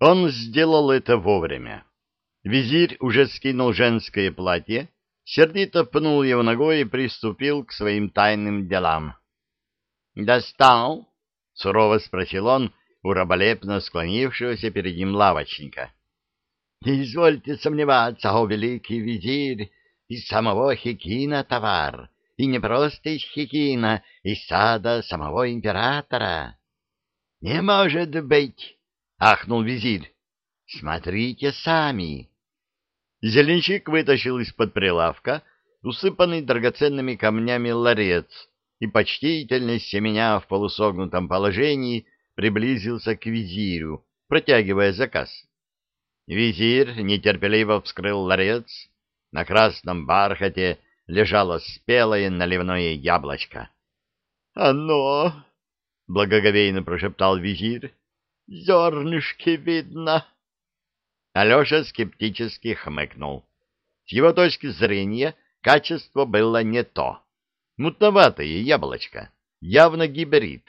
Он сделал это вовремя. Визирь уже скинул женское платье, сердито пнул его ногой и приступил к своим тайным делам. «Достал?» — сурово спросил он у раболепно склонившегося перед ним лавочника. «Извольте сомневаться, о великий визирь, из самого Хикина товар, и не просто из Хикина, из сада самого императора». «Не может быть!» — ахнул визирь. «Смотрите сами!» Зеленщик вытащил из-под прилавка усыпанный драгоценными камнями ларец и, почтительно семеня в полусогнутом положении, приблизился к визирю, протягивая заказ. Визирь нетерпеливо вскрыл ларец. На красном бархате лежало спелое наливное яблочко. — Оно! — благоговейно прошептал визирь. — Зернышки видно! Алеша скептически хмыкнул. С его точки зрения качество было не то. Мутноватое яблочко, явно гибрид,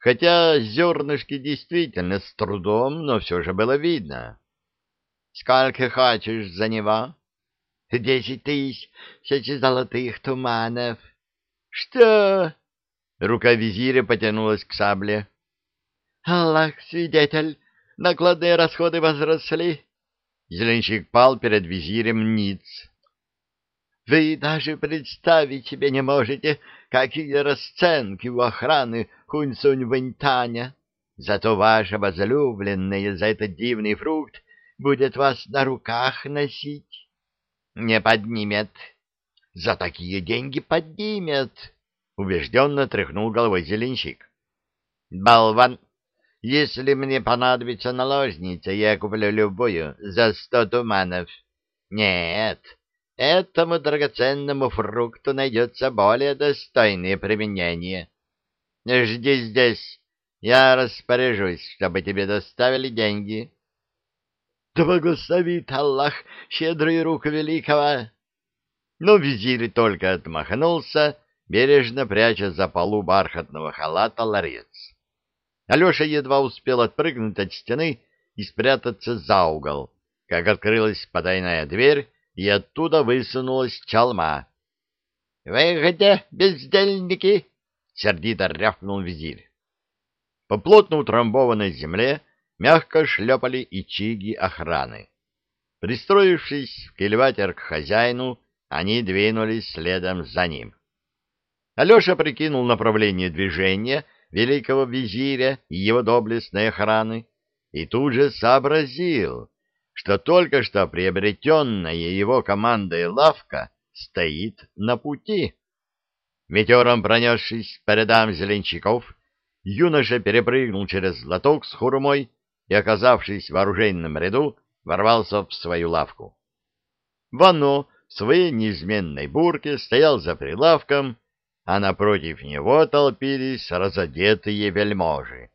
хотя зернышки действительно с трудом, но все же было видно. — Сколько хочешь за него? — Десять тысяч золотых туманов. — Что? Рука визиря потянулась к сабле. — Аллах, свидетель, накладные расходы возросли. Зеленщик пал перед визирем ниц. Вы даже представить себе не можете, какие расценки у охраны Хунсунь-Вэньтаня. Зато ваша возлюбленная за этот дивный фрукт будет вас на руках носить. Не поднимет. За такие деньги поднимет, — убежденно тряхнул головой зеленщик. Болван! Если мне понадобится наложница, я куплю любую за сто туманов. Нет, этому драгоценному фрукту найдется более достойное применение. Жди здесь, я распоряжусь, чтобы тебе доставили деньги. Да благословит Аллах щедрый рук великого! Но визирь только отмахнулся, бережно пряча за полу бархатного халата ларец. Алеша едва успел отпрыгнуть от стены и спрятаться за угол, как открылась потайная дверь, и оттуда высунулась чалма. — Вы где, бездельники? — сердито рявкнул визирь. По плотно утрамбованной земле мягко шлепали и чиги охраны. Пристроившись в кильватер к хозяину, они двинулись следом за ним. Алеша прикинул направление движения — великого визиря и его доблестной охраны, и тут же сообразил, что только что приобретенная его командой лавка стоит на пути. Метеором пронесшись по рядам зеленщиков, юноша перепрыгнул через лоток с хурмой и, оказавшись в оружейном ряду, ворвался в свою лавку. Вано в своей неизменной бурке стоял за прилавком а напротив него толпились разодетые вельможи.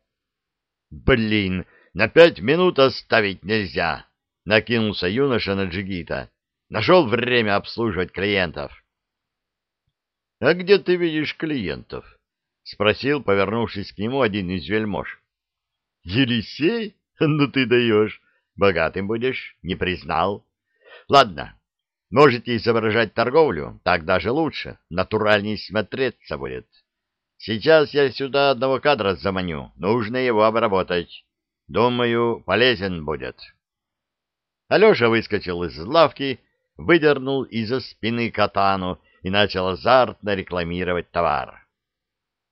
«Блин, на пять минут оставить нельзя!» — накинулся юноша на джигита. «Нашел время обслуживать клиентов». «А где ты видишь клиентов?» — спросил, повернувшись к нему один из вельмож. «Елисей? Ну ты даешь! Богатым будешь, не признал. Ладно, Можете изображать торговлю, так даже лучше, натуральней смотреться будет. Сейчас я сюда одного кадра заманю, нужно его обработать. Думаю, полезен будет. Алеша выскочил из лавки, выдернул из-за спины катану и начал азартно рекламировать товар.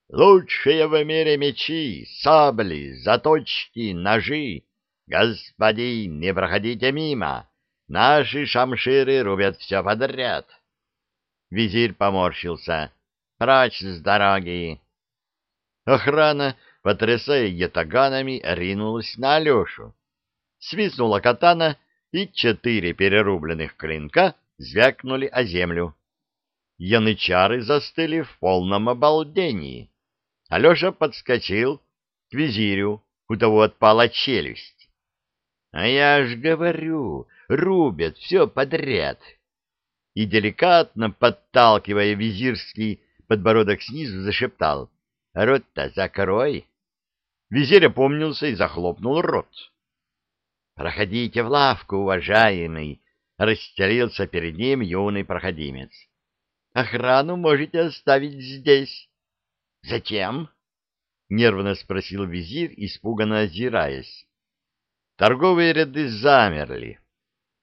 Лучшие в мире мечи, сабли, заточки, ножи. Господин, не проходите мимо. Наши шамширы рубят все подряд. Визирь поморщился. Прочь с дороги. Охрана, потрясая ятаганами, ринулась на Алешу. Свистнула катана, и четыре перерубленных клинка звякнули о землю. Янычары застыли в полном обалдении. Алеша подскочил к визирю, у того отпала челюсть. — А я ж говорю, рубят все подряд. И деликатно, подталкивая визирский подбородок снизу, зашептал «Рот-то закрой!» Визирь опомнился и захлопнул рот. Проходите в лавку, уважаемый, расстелился перед ним юный проходимец. Охрану можете оставить здесь. Зачем? нервно спросил визирь, испуганно озираясь. Торговые ряды замерли.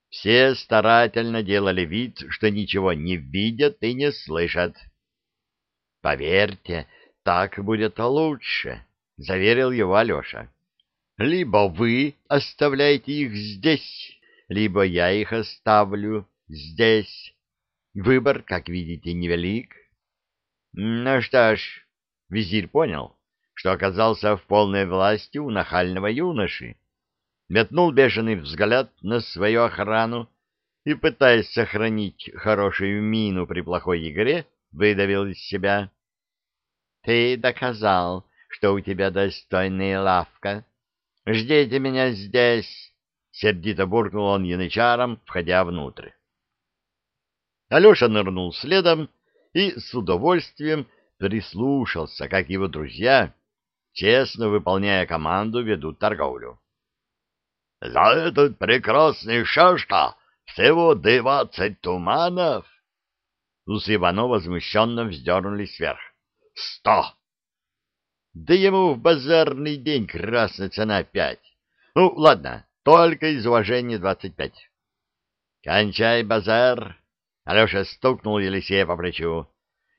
Все старательно делали вид, что ничего не видят и не слышат. «Поверьте, так будет лучше», — заверил его Алеша. «Либо вы оставляете их здесь, либо я их оставлю здесь. Выбор, как видите, невелик». «Ну что ж», — визирь понял, что оказался в полной власти у нахального юноши, метнул бешеный взгляд на свою охрану и, пытаясь сохранить хорошую мину при плохой игре, выдавил из себя. — Ты доказал, что у тебя достойная лавка. Ждите меня здесь! — сердито буркнул он янычаром, входя внутрь. Алеша нырнул следом и с удовольствием прислушался, как его друзья, честно выполняя команду, ведут торговлю. За этот прекрасный шашка всего двадцать туманов. Усы Иванова возмущенно вздернулись вверх. Сто! Да ему в базарный день красная цена пять. Ну, ладно, только из уважения двадцать пять. Кончай базар. Алеша стукнул Елисея по плечу.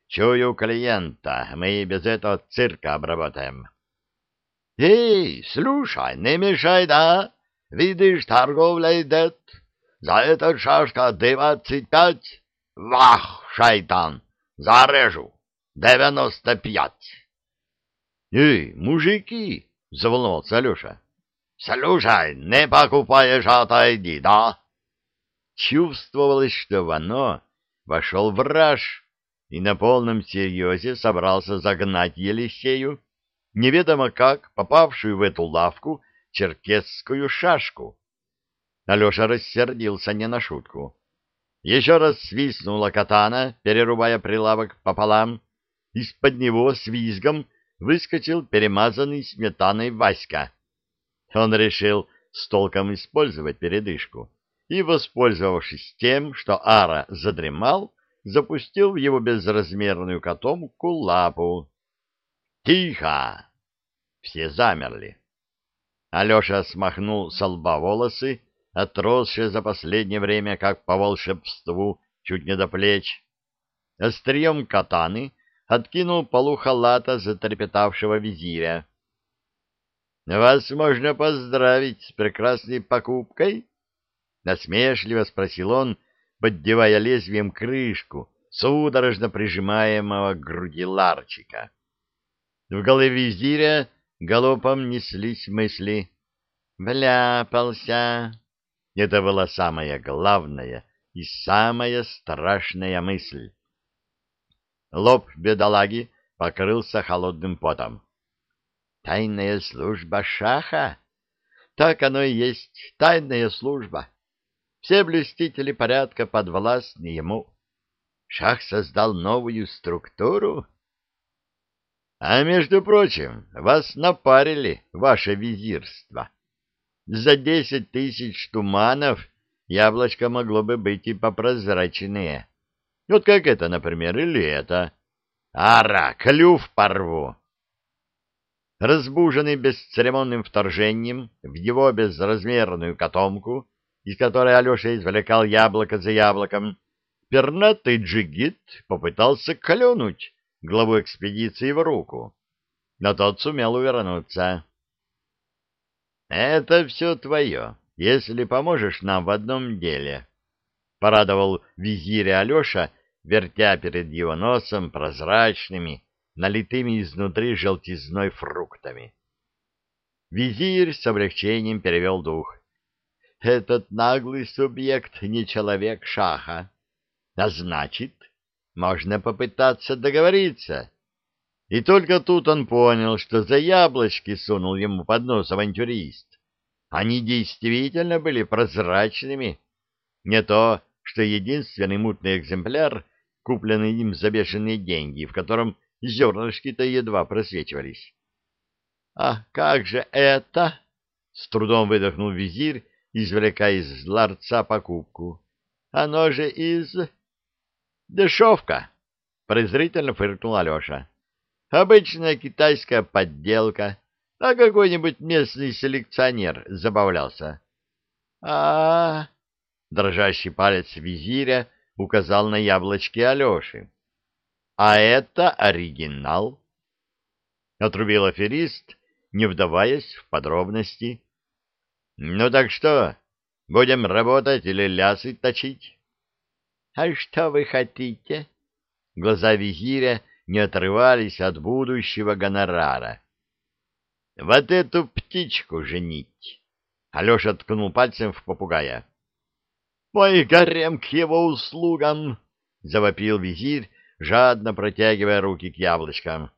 Чую клиента, мы без этого цирка обработаем. Эй, слушай, не мешай, да? Видишь, торговля идет. За этот шашка двадцать пять. Вах, шайтан, зарежу. Девяносто пять. Эй, мужики, заволновался Алеша. Слушай, не покупаешь, отойди, да? Чувствовалось, что Вано вошел в раж и на полном серьезе собрался загнать Елисею, неведомо как попавшую в эту лавку, черкесскую шашку. Алеша рассердился не на шутку. Еще раз свистнула катана, перерубая прилавок пополам. Из-под него с визгом выскочил перемазанный сметаной Васька. Он решил с толком использовать передышку и, воспользовавшись тем, что Ара задремал, запустил в его безразмерную котомку лапу. «Тихо!» Все замерли. Алеша смахнул со лба волосы, отросшие за последнее время, как по волшебству, чуть не до плеч. Острием катаны откинул полу халата затрепетавшего визиря. — Вас можно поздравить с прекрасной покупкой? — насмешливо спросил он, поддевая лезвием крышку судорожно прижимаемого к груди ларчика. В голове визиря галопом неслись мысли. «Вляпался!» Это была самая главная и самая страшная мысль. Лоб бедолаги покрылся холодным потом. «Тайная служба Шаха? Так оно и есть, тайная служба. Все блюстители порядка подвластны ему. Шах создал новую структуру?» А между прочим, вас напарили, ваше визирство. За десять тысяч туманов яблочко могло бы быть и попрозрачнее. Вот как это, например, или это. Ара, клюв порву. Разбуженный бесцеремонным вторжением в его безразмерную котомку, из которой Алеша извлекал яблоко за яблоком, пернатый джигит попытался клюнуть главу экспедиции в руку, но тот сумел увернуться. «Это все твое, если поможешь нам в одном деле», — порадовал визиря Алеша, вертя перед его носом прозрачными, налитыми изнутри желтизной фруктами. Визирь с облегчением перевел дух. «Этот наглый субъект не человек шаха, а значит, можно попытаться договориться. И только тут он понял, что за яблочки сунул ему под нос авантюрист. Они действительно были прозрачными. Не то, что единственный мутный экземпляр, купленный им за бешеные деньги, в котором зернышки-то едва просвечивались. — А как же это? — с трудом выдохнул визирь, извлекая из ларца покупку. Оно же из... Дешевка, презрительно фыркнул Алеша. Обычная китайская подделка, а какой-нибудь местный селекционер забавлялся. А, -а, -а дрожащий палец визиря указал на яблочки Алеши. А это оригинал. Отрубил аферист, не вдаваясь в подробности. Ну так что, будем работать или лясы точить? А что вы хотите? Глаза визиря не отрывались от будущего гонорара. Вот эту птичку женить. Алеша ткнул пальцем в попугая. «Мой гарем к его услугам!» — завопил визирь, жадно протягивая руки к яблочкам.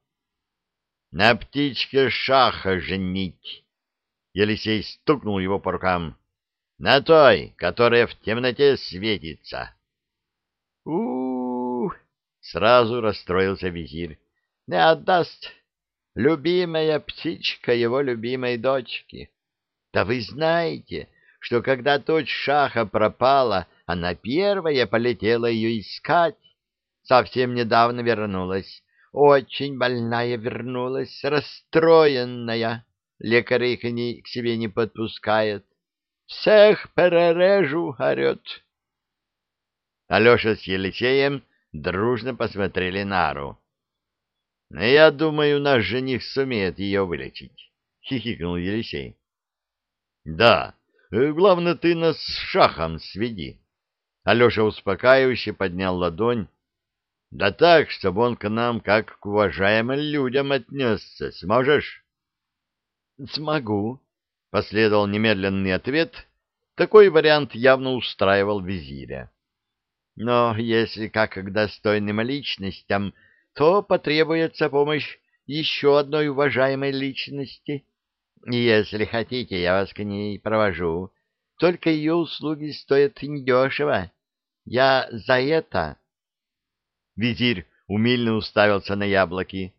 «На птичке шаха женить!» Елисей стукнул его по рукам. «На той, которая в темноте светится!» У, сразу расстроился визирь. «Не отдаст! Любимая птичка его любимой дочки! Да вы знаете, что когда дочь шаха пропала, она первая полетела ее искать. Совсем недавно вернулась. Очень больная вернулась, расстроенная. Лекарь их не, к себе не подпускает. Всех перережу, орет. Алеша с Елисеем дружно посмотрели на Ару. — Я думаю, наш жених сумеет ее вылечить, — хихикнул Елисей. — Да, Э, главное, ты нас с шахом сведи. Алеша успокаивающе поднял ладонь. Да так, чтобы он к нам, как к уважаемым людям, отнесся. Сможешь? Смогу, — последовал немедленный ответ. Такой вариант явно устраивал визиря. Но если как к достойным личностям, то потребуется помощь еще одной уважаемой личности — если хотите, я вас к ней провожу. Только ее услуги стоят недешево. Я за это... Визирь умильно уставился на яблоки.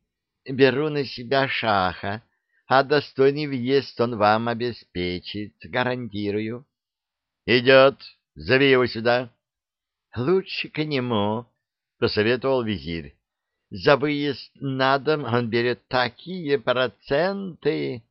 Беру на себя шаха, а достойный въезд он вам обеспечит, гарантирую. Идет, зови его сюда. Лучше к нему, посоветовал визирь. За выезд на дом он берет такие проценты.